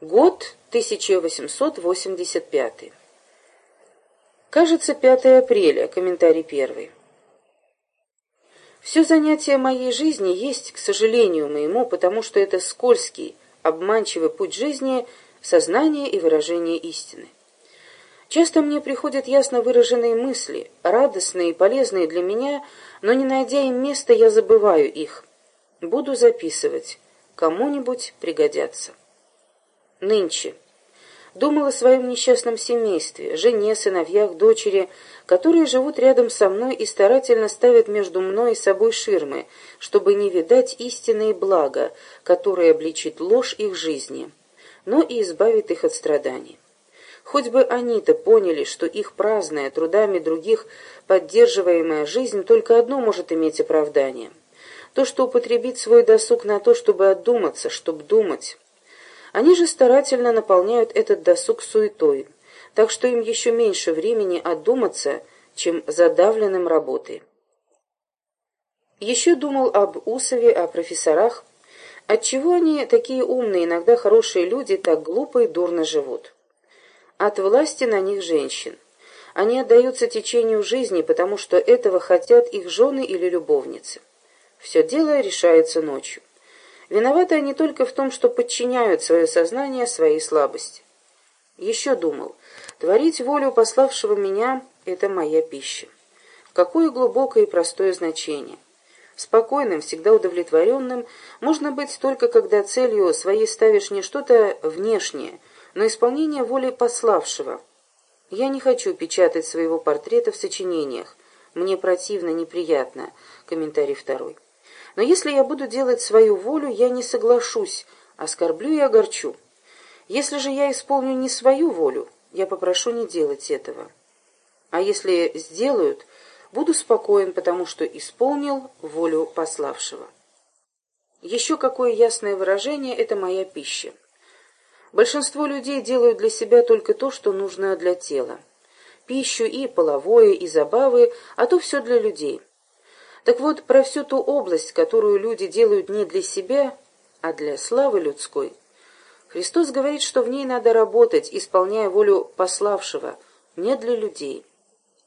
Год 1885. Кажется, 5 апреля, комментарий первый. Все занятие моей жизни есть, к сожалению моему, потому что это скользкий, обманчивый путь жизни, сознание и выражение истины. Часто мне приходят ясно выраженные мысли, радостные и полезные для меня, но не найдя им места, я забываю их. Буду записывать. Кому-нибудь пригодятся. Нынче. Думал о своем несчастном семействе, жене, сыновьях, дочери, которые живут рядом со мной и старательно ставят между мной и собой ширмы, чтобы не видать истинные блага, которые обличит ложь их жизни, но и избавит их от страданий. Хоть бы они-то поняли, что их праздная, трудами других поддерживаемая жизнь только одно может иметь оправдание. То, что употребить свой досуг на то, чтобы отдуматься, чтобы думать. Они же старательно наполняют этот досуг суетой, так что им еще меньше времени отдуматься, чем задавленным работой. Еще думал об Усове, о профессорах, отчего они, такие умные, иногда хорошие люди, так глупо и дурно живут. От власти на них женщин. Они отдаются течению жизни, потому что этого хотят их жены или любовницы. Все дело решается ночью. Виноваты они только в том, что подчиняют свое сознание своей слабости. Еще думал, творить волю пославшего меня — это моя пища. Какое глубокое и простое значение. Спокойным, всегда удовлетворенным можно быть только когда целью своей ставишь не что-то внешнее, но исполнение воли пославшего. Я не хочу печатать своего портрета в сочинениях. Мне противно, неприятно. Комментарий второй. Но если я буду делать свою волю, я не соглашусь, оскорблю и огорчу. Если же я исполню не свою волю, я попрошу не делать этого. А если сделают, буду спокоен, потому что исполнил волю пославшего. Еще какое ясное выражение – это моя пища. Большинство людей делают для себя только то, что нужно для тела. Пищу и половое, и забавы, а то все для людей – так вот, про всю ту область, которую люди делают не для себя, а для славы людской, Христос говорит, что в ней надо работать, исполняя волю пославшего, не для людей.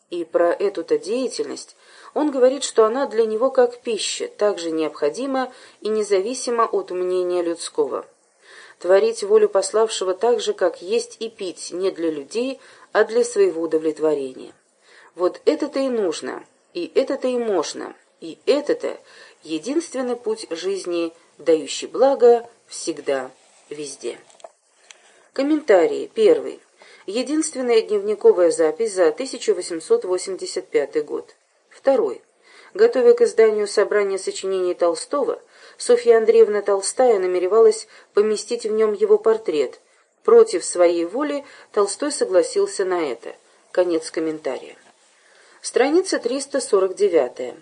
И про эту-то деятельность он говорит, что она для него как пища, также необходима и независима от мнения людского. Творить волю пославшего так же, как есть и пить, не для людей, а для своего удовлетворения. Вот это-то и нужно, и это-то и можно. И это-то единственный путь жизни, дающий благо всегда, везде. Комментарий. Первый. Единственная дневниковая запись за 1885 год. Второй. Готовя к изданию собрания сочинений Толстого, Софья Андреевна Толстая намеревалась поместить в нем его портрет. Против своей воли Толстой согласился на это. Конец комментария. Страница 349.